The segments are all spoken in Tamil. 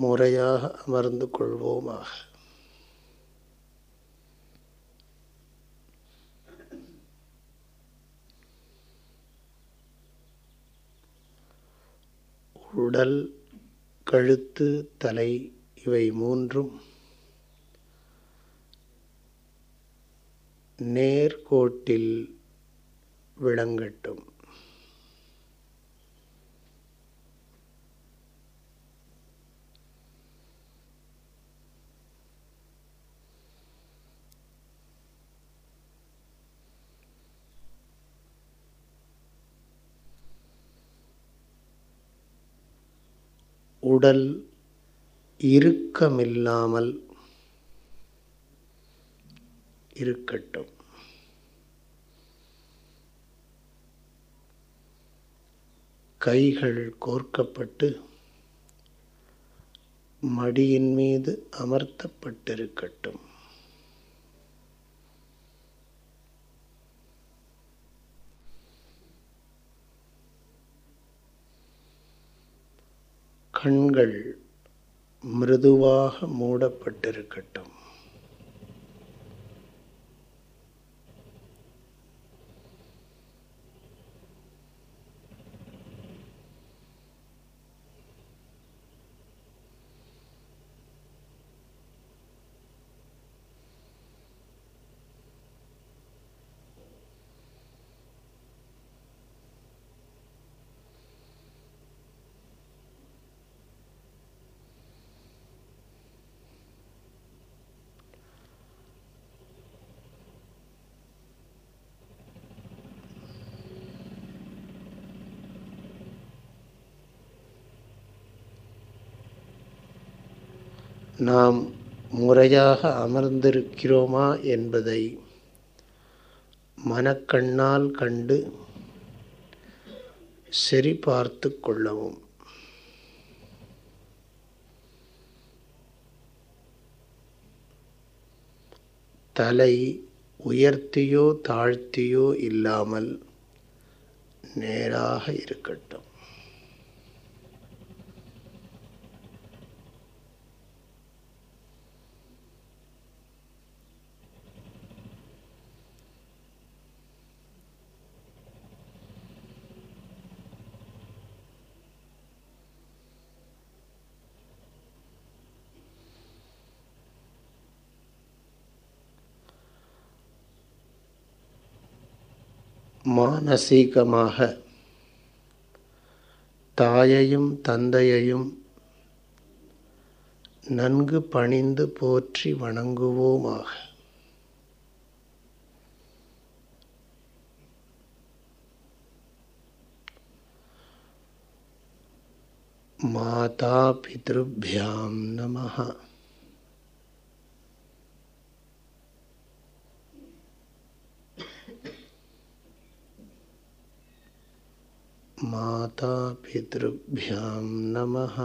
முறையாக அமர்ந்து கொள்வோமாக. உடல் கழுத்து தலை இவை மூன்றும் நேர்கோட்டில் விளங்கட்டும். உடல் இறுக்கமில்லாமல் இருக்கட்டும். கைகள் கோர்க்கப்பட்டு மடியின் மீது அமர்த்தப்பட்டிருக்கட்டும். கண்கள் மிருதுவாக மூடப்பட்டிருக்கட்டும். நாம் முறையாக அமர்ந்திருக்கிறோமா என்பதை மனக்கண்ணால் கண்டு சரி பார்த்து கொள்ளவும். தலை உயர்த்தியோ தாழ்த்தியோ இல்லாமல் நேராக இருக்கட்டும். மானசீகமாக. தாயையும் தந்தையையும் நன்கு பணிந்து போற்றி வணங்குவோமாக. மாதா பித்ருபியாம் நமः मातापितृभ्यां नमः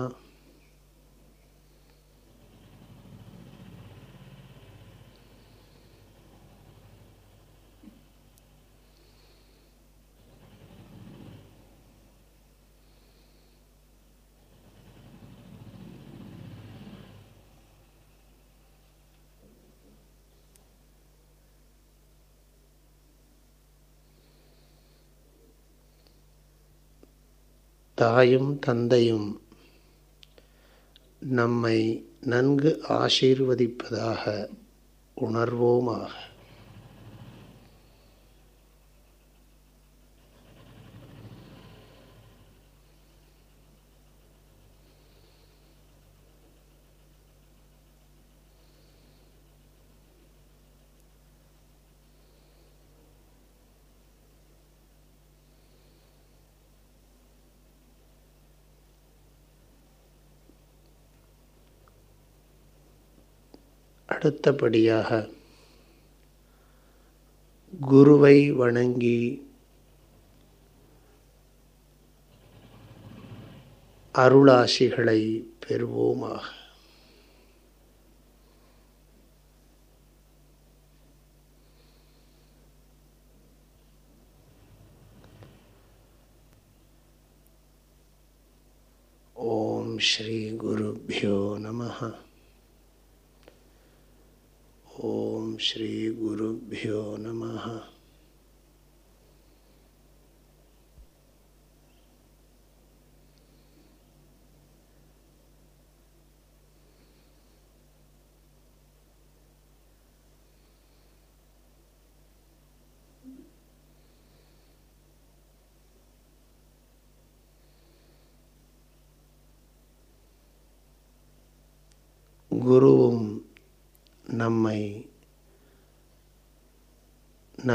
தாயும் தந்தையும் நம்மை நன்கு ஆசீர்வதிப்பதாக உணர்வோமாக. அடுத்தபடியாக குருவை வணங்கி அருளாசிகளை பெறுவோமாக. ஓம் ஸ்ரீ குருப்பியோ நமஹா. ओम श्री गुरुभ्यो नमः।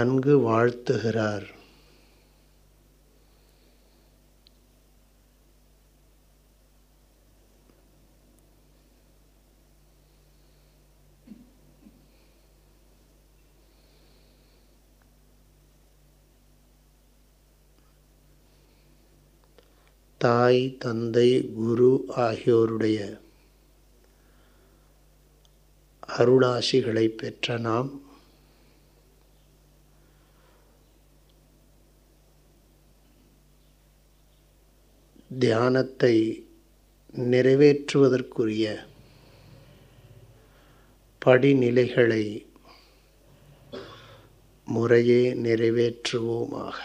நன்கு வாழ்த்துகிறார். தாய் தந்தை குரு ஆகியோருடைய அருளாசிகளை பெற்ற நாம் தியானத்தை நிறைவேற்றுவதற்குரிய படிநிலைகளை முறையே நிறைவேற்றுவோமாக.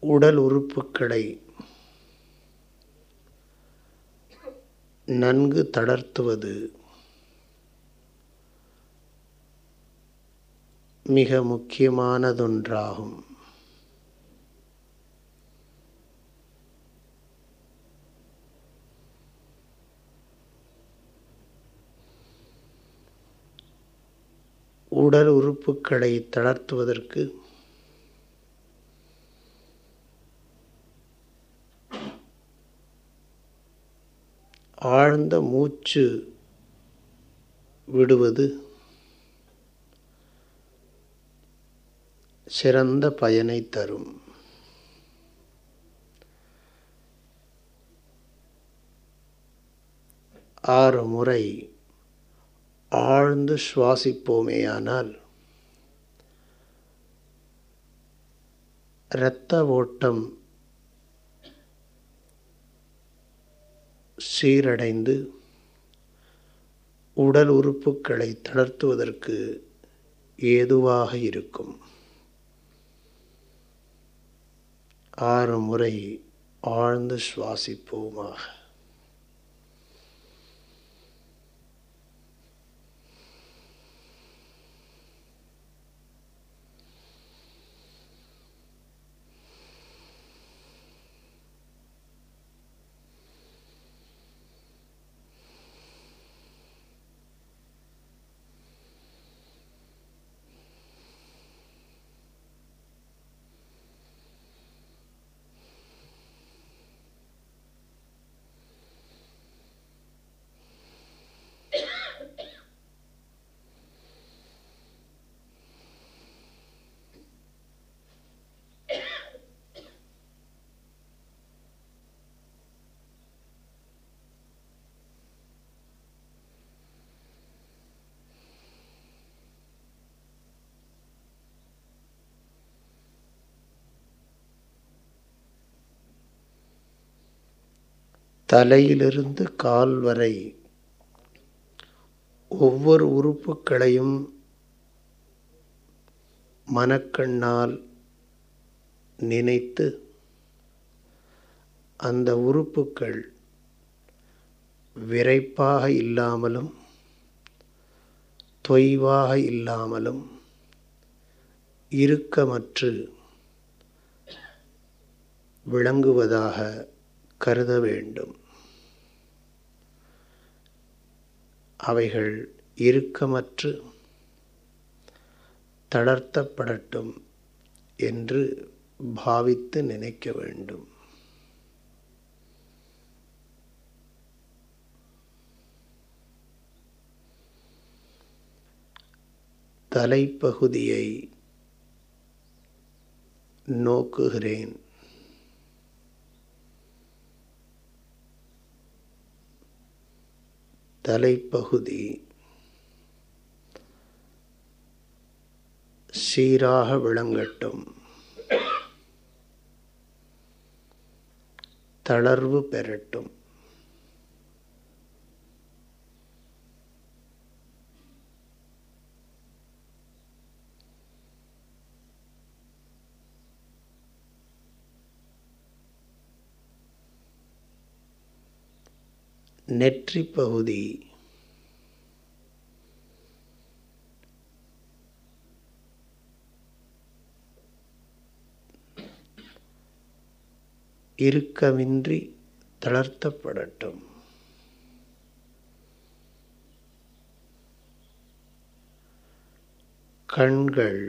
உடல் உறுப்புக்களை நன்கு தளர்த்துவது மிக முக்கியமானதொன்றாகும். உடல் உறுப்புக்களை தளர்த்துவதற்கு ஆழ்ந்த மூச்சு விடுவது சிறந்த பயனை தரும். ஆறு முறை ஆழ்ந்து சுவாசிப்போமேயானால் இரத்த ஓட்டம் சீரடைந்து உடல் உறுப்புகளை தளர்த்துவதற்கு ஏதுவாக இருக்கும். ஆறு முறை ஆழ்ந்து சுவாசிப்போமாக. தலையிலிருந்து கால் வரை ஒவ்வொரு உறுப்புகளையும் மனக்கண்ணால் நினைத்து அந்த உறுப்புக்கள் விரைப்பாக இல்லாமலும் தொய்வாக இல்லாமலும் இறுக்கமற்று விளங்குவதாக கருத வேண்டும். அவைகள் இறுக்கமற்று தளர்த்தப்படட்டும் என்று பாவித்து நினைக்க வேண்டும். தலைப்பகுதியை நோக்குகிறேன். தலைப்பகுதி. சீராக விளங்கட்டும். தளர்வு பெறட்டும். நெற்றி பகுதி இறுக்கமின்றி தளர்த்தப்படட்டும். கண்கள்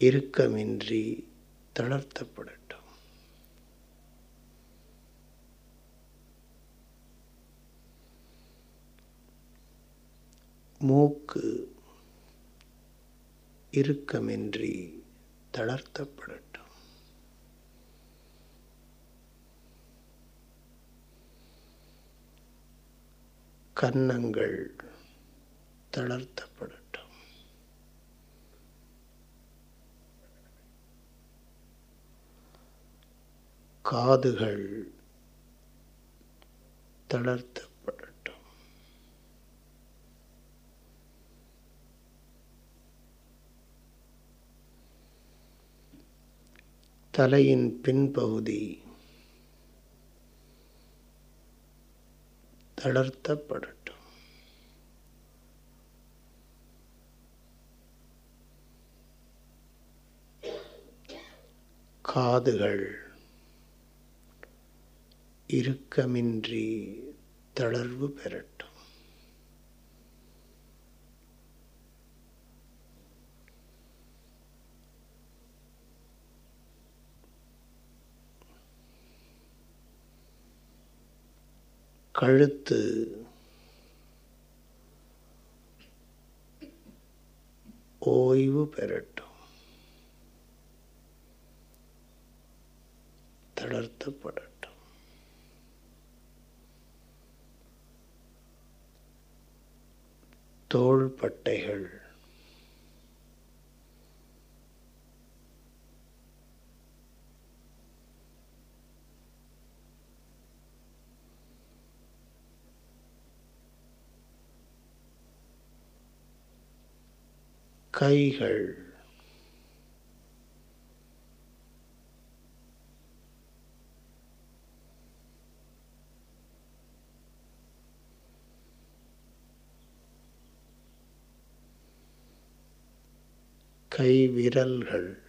இறுக்கமின்றி தளர்த்தப்படட்டும். மூக்கு இறுக்கமின்றி தளர்த்தப்படட்டும். கன்னங்கள் தளர்த்தப்படட்டும். காதுகள் தளர்த்த தலையின் பின்பகுதி. தளர்த்தப்படட்டும். காதுகள் இறுக்கமின்றி தளர்வு பெறட்டும். கழுத்து. ஓய்வு பெறட்டும். தளர்த்தப்படட்டும். தோள்பட்டைகள். கைகள். கை விரல்கள்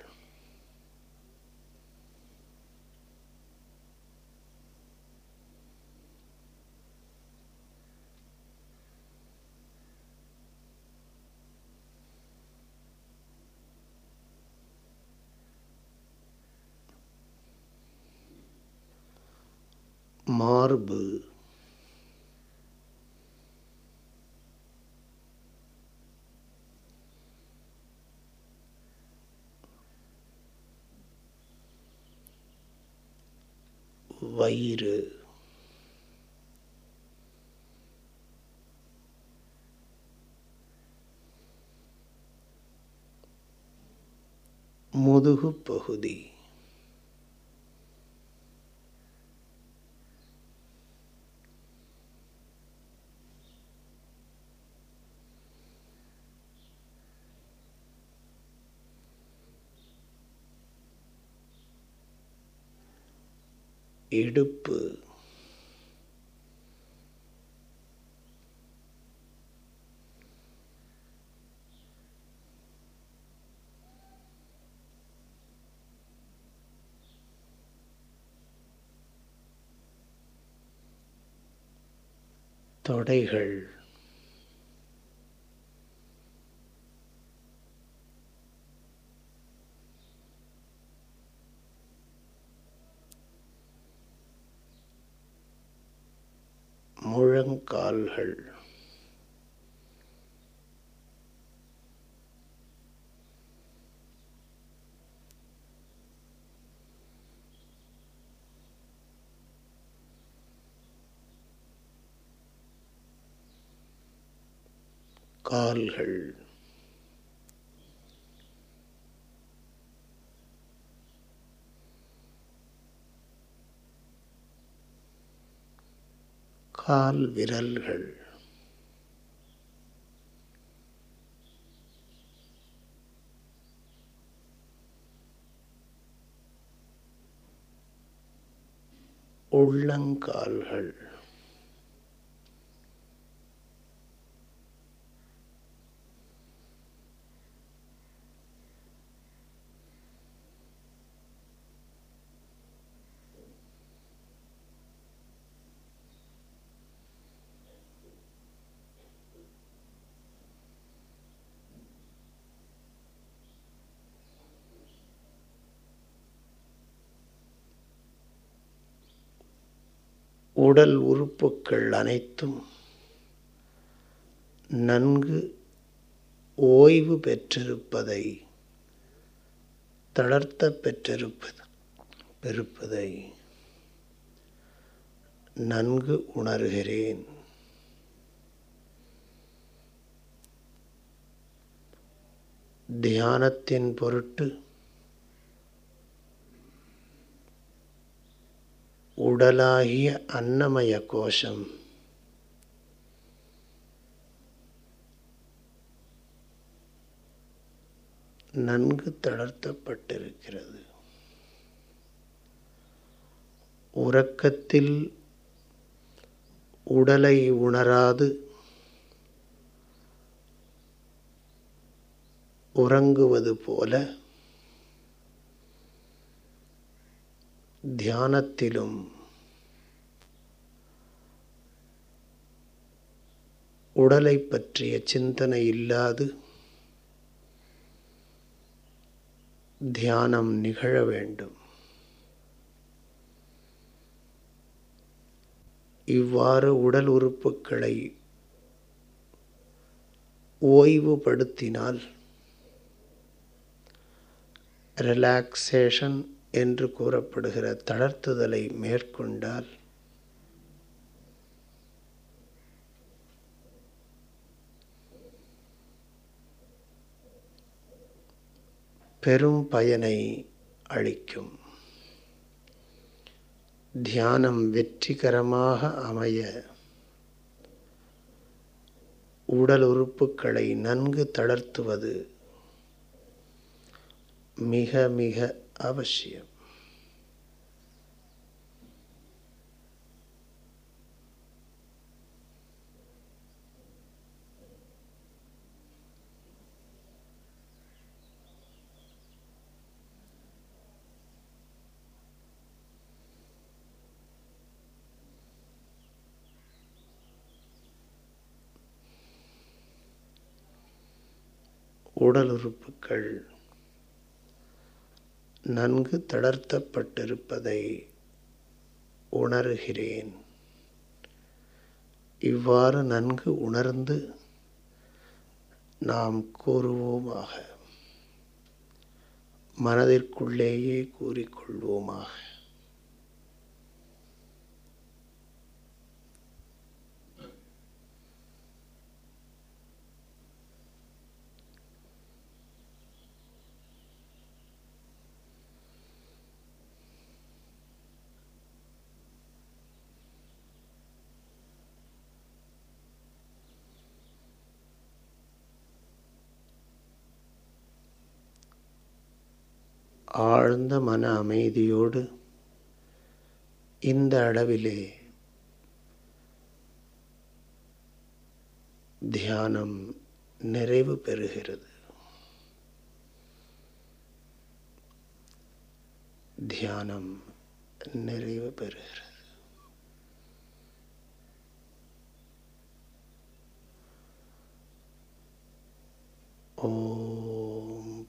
மார்பு. வயிறு. முதுகு பகுதி. இடுப்பு தொடைகள். முழங்கால்கள் கால்கள் கால் விரல்கள். உள்ளங்கால்கள். உடல் உறுப்புக்கள் அனைத்தும் நன்கு ஓய்வு பெற்றிருப்பதை தளர்த்த பெற்றிருப்பது பெருப்பதை நன்கு உணர்கிறேன். தியானத்தின் பொருட்டு உடலாகிய அன்னமய கோஷம். நன்கு தளர்த்தப்பட்டிருக்கிறது. உறக்கத்தில் உடலை உணராது. உறங்குவது போல தியானத்திலும் உடலை பற்றிய சிந்தனை இல்லாது தியானம் நிகழ வேண்டும். இவ்வாறு உடல் உறுப்புகளை ஓய்வுபடுத்தினால் ரிலாக்ஸேஷன் என்று கூறப்படுகிற தளர்த்துதலை மேற்கொண்டால் பெரும் பயனை அளிக்கும். தியானம் வெற்றிகரமாக அமைய உடல் உறுப்புகளை நன்கு தளர்த்துவது மிக மிக அவசியம். உடல் உறுப்புகள் நன்கு தளர்த்தப்பட்டிருப்பதை உணர்கிறேன். இவ்வாறு நன்கு உணர்ந்து நாம் கூறுவோமாக. மனதிற்குள்ளேயே கூறிக்கொள்வோமாக. ஆழ்ந்த மன அமைதியோடு இந்த அளவிலே தியானம் நிறைவு பெறுகிறது. தியானம் நிறைவு பெறுகிறது. ஓ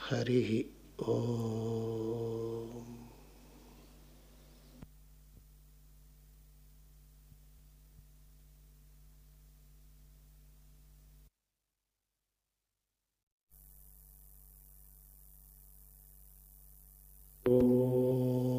हरि ओ Oh.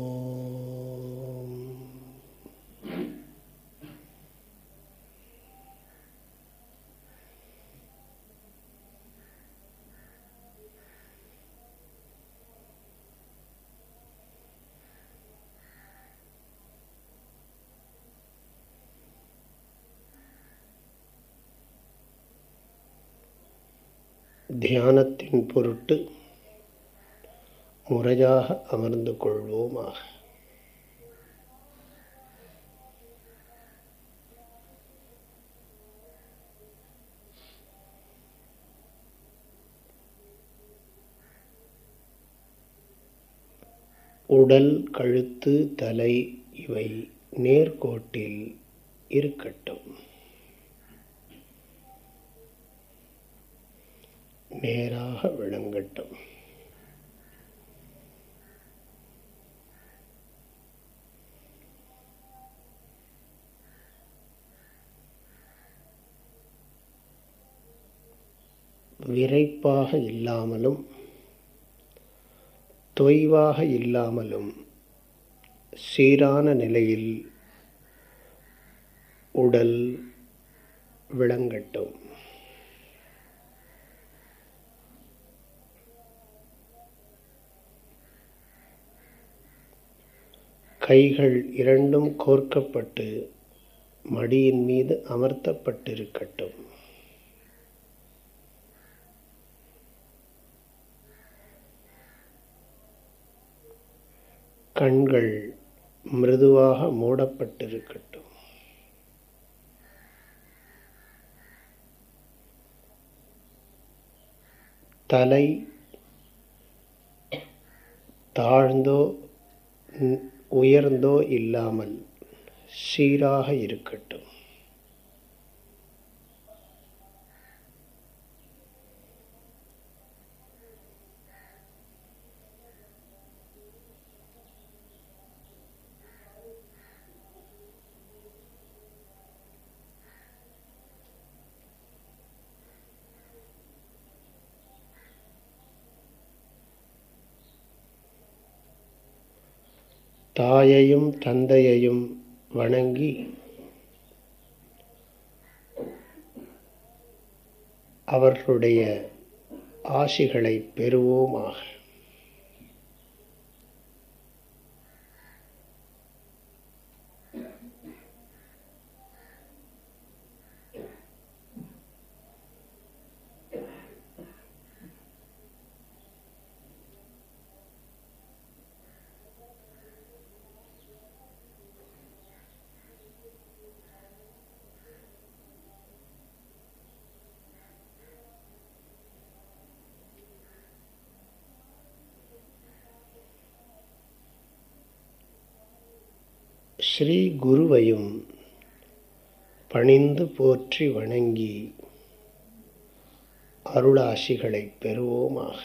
தியானத்தின் பொருட்டு முறையாக அமர்ந்து கொள்வோமாக. உடல் கழுத்து தலை இவை நேர்கோட்டில் இருக்கட்டும். நேராக விளங்கட்டும். விரைப்பாக இல்லாமலும் தொய்வாக இல்லாமலும் சீரான நிலையில் உடல் விளங்கட்டும். கைகள் இரண்டும் கோர்க்கப்பட்டு மடியின் மீது அமர்த்தப்பட்டிருக்கட்டும். கண்கள் மிருதுவாக மூடப்பட்டிருக்கட்டும். தலை தாழ்ந்தோ உயர்ந்தோ இல்லாமல் சீராக இருக்கட்டும். தாயையும் தந்தையையும் வணங்கி அவர்களுடைய ஆசிகளை பெறுவோமாக. ஸ்ரீ குருவையும் பணிந்து போற்றி வணங்கி அருளாசிகளை பெறுவோமாக.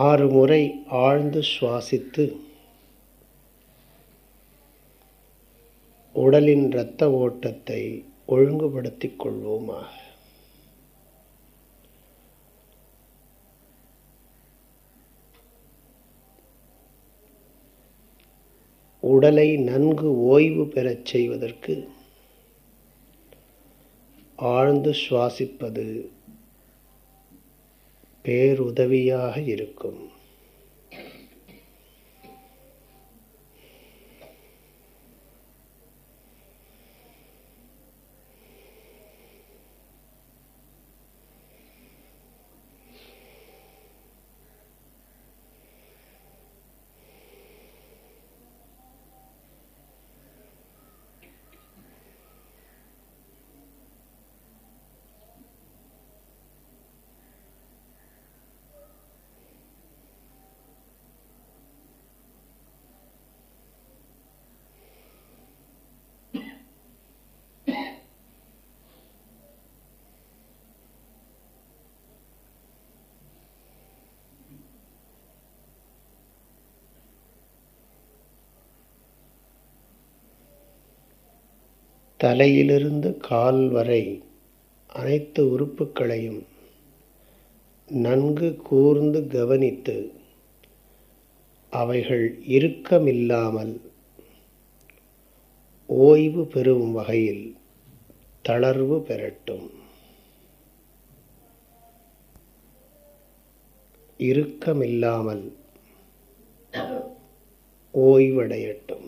ஆறு முறை ஆழ்ந்து சுவாசித்து உடலின் இரத்த ஓட்டத்தை ஒழுங்குபடுத்திக் கொள்வோமாக. உடலை நன்கு ஓய்வு பெறச் செய்வதற்கு ஆழ்ந்து சுவாசிப்பது பேருதவியாக இருக்கும். தலையிலிருந்து கால் வரை அனைத்து உறுப்புகளையும் நன்கு கூர்ந்து கவனித்து அவைகள் இறுக்கமில்லாமல் ஓய்வு பெறும் வகையில் தளர்வு பெறட்டும். இறுக்கமில்லாமல் ஓய்வடையட்டும்.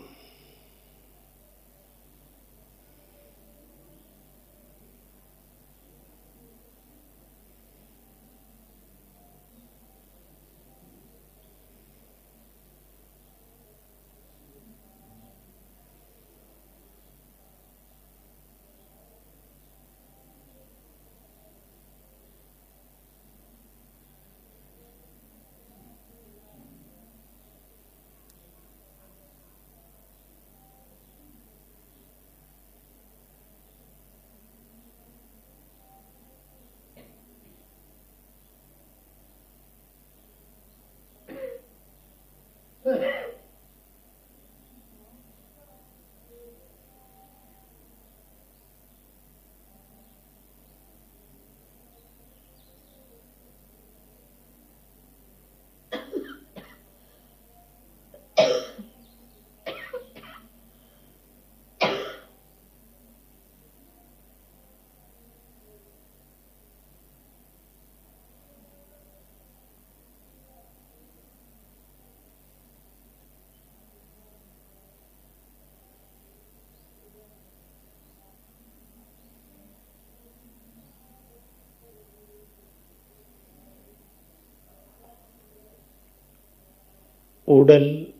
உடல்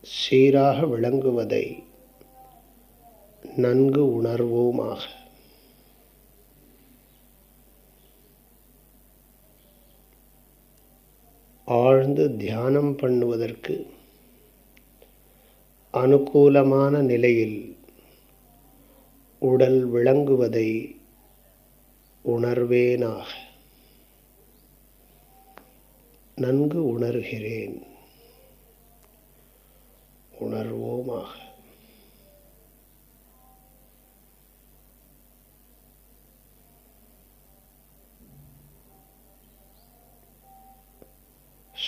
சீராக விளங்குவதை நன்கு உணர்வோமாக. ஆழ்ந்து தியானம் பண்ணுவதற்கு அனுகூலமான நிலையில் உடல் விளங்குவதை உணர்வேனாக. நன்கு உணர்கிறேன். உணர்வோமாக.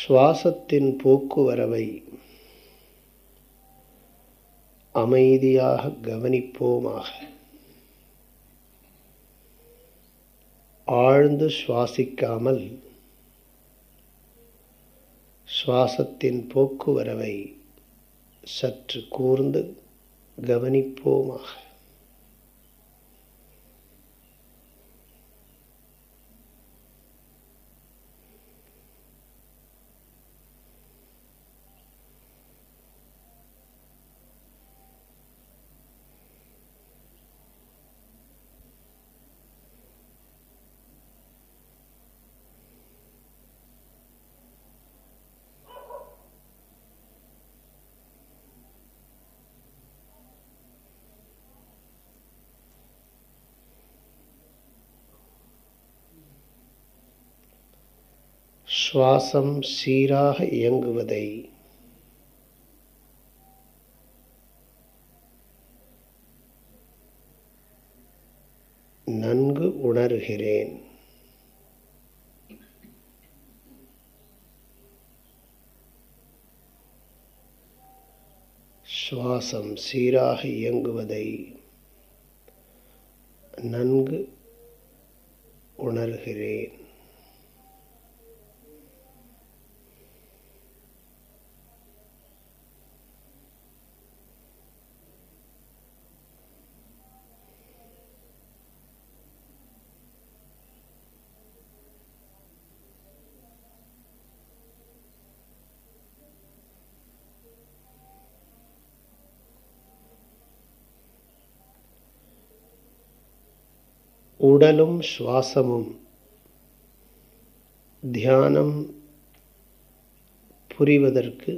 சுவாசத்தின் போக்குவரவை அமைதியாக கவனிப்போமாக. ஆழ்ந்து சுவாசிக்காமல் சுவாசத்தின் போக்குவரவை சற்று கூர்ந்து கவனிப்போமாக. சுவாசம் சீராக இயங்குவதை நன்கு உணர்கிறேன். சுவாசம் சீராக இயங்குவதை நன்கு உணர்கிறேன். உடலும் சுவாசமும் தியானம் புரிவதற்கு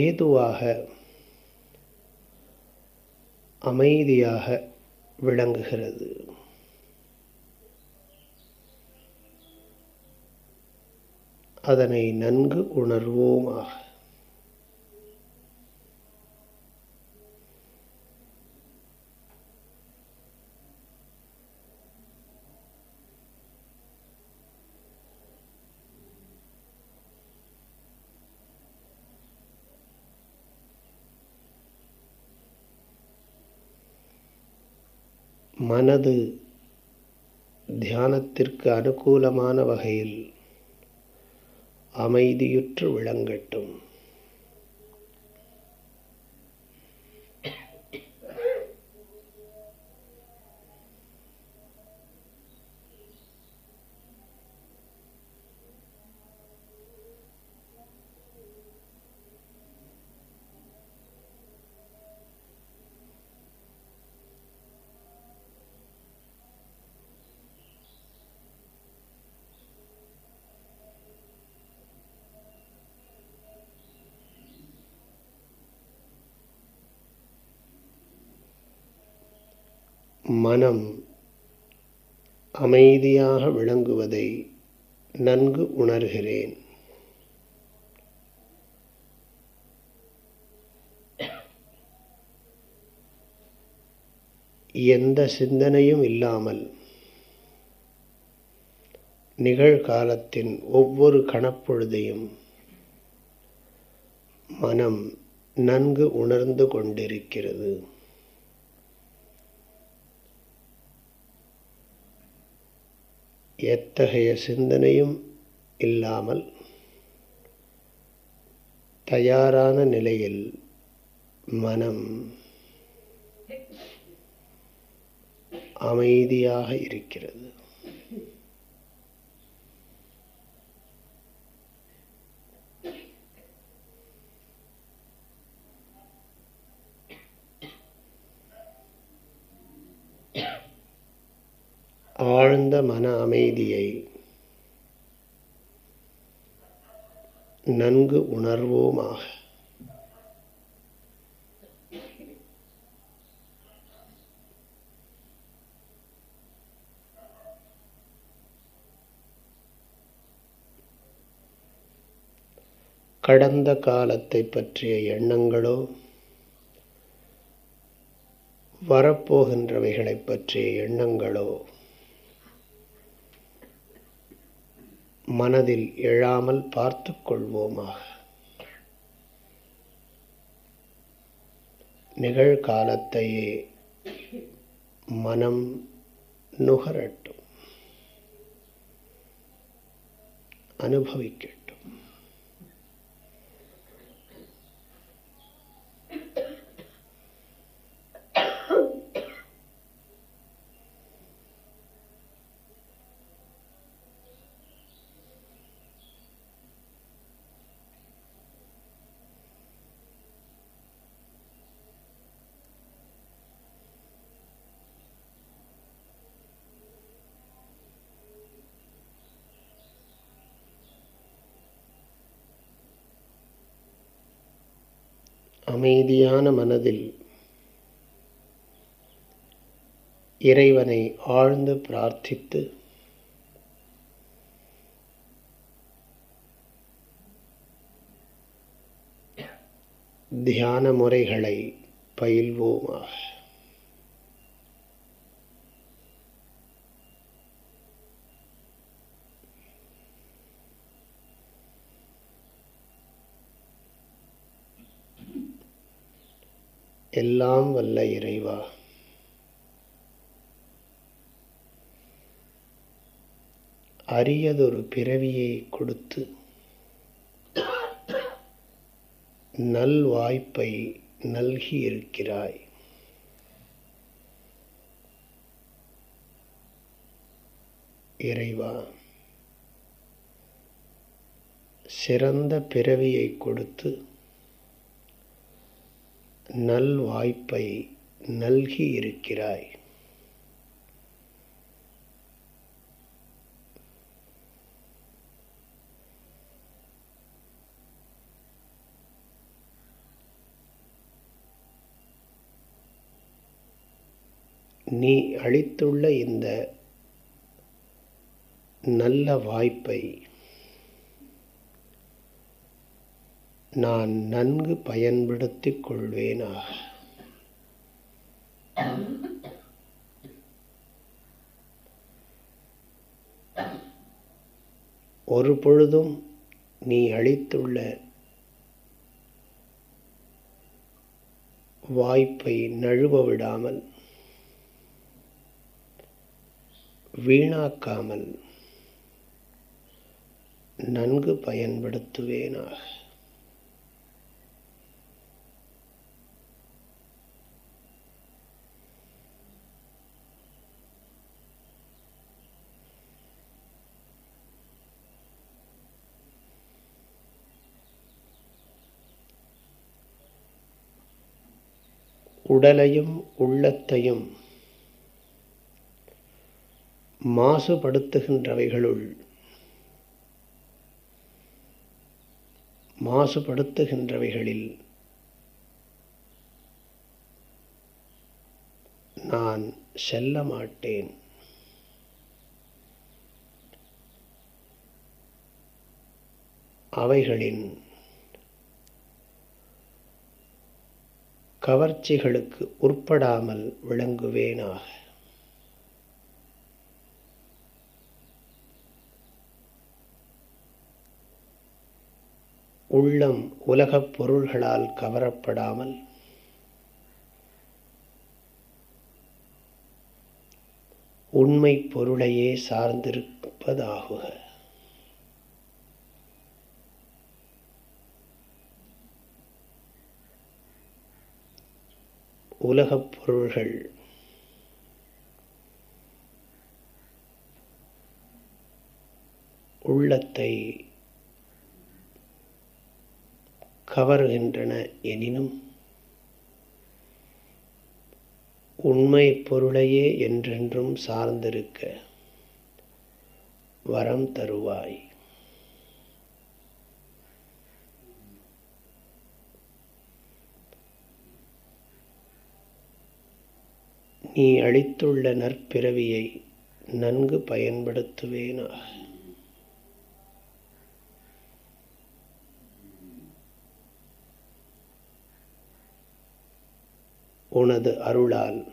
ஏதுவாக அமைதியாக விளங்குகிறது. அதனை நன்கு உணர்வோமாக. மனது தியானத்திற்கு அனுகூலமான வகையில் அமைதியுற்று விளங்கட்டும். மனம் அமைதியாக விளங்குவதை நன்கு உணர்கிறேன். எந்த சிந்தனையும் இல்லாமல் நிகழ்காலத்தின் ஒவ்வொரு கணப்பொழுதையும் மனம் நன்கு உணர்ந்து கொண்டிருக்கிறது. எத்தகைய சிந்தனையும் இல்லாமல் தயாரான நிலையில் மனம் அமைதியாக இருக்கிறது. ஆழ்ந்த மன அமைதியை நன்கு உணர்வோமாக. கடந்த காலத்தை பற்றிய எண்ணங்களோ வரப்போகின்றவைகளை பற்றிய எண்ணங்களோ மனதில் எழாமல் பார்த்து கொள்வோமாக. நிகழ்காலத்தையே மனம் நுகரட்டும். அனுபவிக்கட்டும். அமைதியான மனதில் இறைவனை ஆழ்ந்து பிரார்த்தித்து தியான முறைகளை பயில்வோமாக. எல்லாம் வல்ல இறைவா. அரியதொரு பிறவியை கொடுத்து நல் வாய்ப்பை நல்கி இருக்கிறாய் இறைவா சிறந்த பிறவியை கொடுத்து நல் வாய்ப்பை நல்கி இருக்கிறாய் நீ அளித்துள்ள இந்த நல்ல வாய்ப்பை நான் நன்கு பயன்படுத்திக் கொள்வேனாக ஒரு பொழுதும் நீ அளித்துள்ள வாய்ப்பை நழுவ விடாமல் வீணாக்காமல் நன்கு பயன்படுத்துவேனாக உடலையும் உள்ளத்தையும் மாசுபடுத்துகின்றவைகளுள். மாசுபடுத்துகின்றவைகளில் நான் செல்ல மாட்டேன் அவைகளின் கவர்ச்சிகளுக்கு உட்படாமல் விளங்குவேனாக. உள்ளம் உலகப் பொருள்களால் கவரப்படாமல் உண்மை பொருளையே சார்ந்திருப்பதாகுக. உலகப் பொருள்கள். உள்ளத்தை கவர்கின்றன எனினும் உண்மை பொருளையே என்றென்றும் சார்ந்திருக்க வரம் தருவாய். நீ அளித்துள்ள நற்பிறவியை நன்கு பயன்படுத்துவேனாக உனது அருளால்.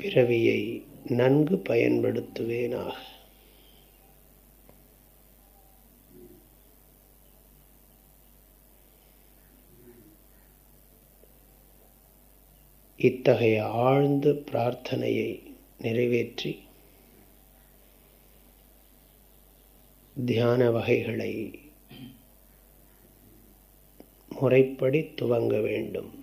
பிறவியை நன்கு பயன்படுத்துவேனாக இத்தகைய ஆழ்ந்த பிரார்த்தனையை நிறைவேற்றி தியான வகைகளை முறைப்படி துவங்க வேண்டும்.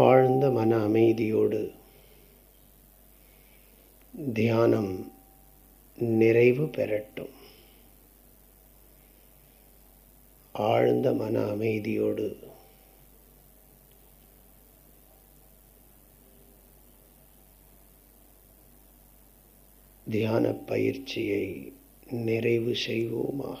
ஆழ்ந்த மன அமைதியோடு தியானம் நிறைவு பெறட்டும். ஆழ்ந்த மன அமைதியோடு தியான பயிற்சியை நிறைவு செய்வோமாக.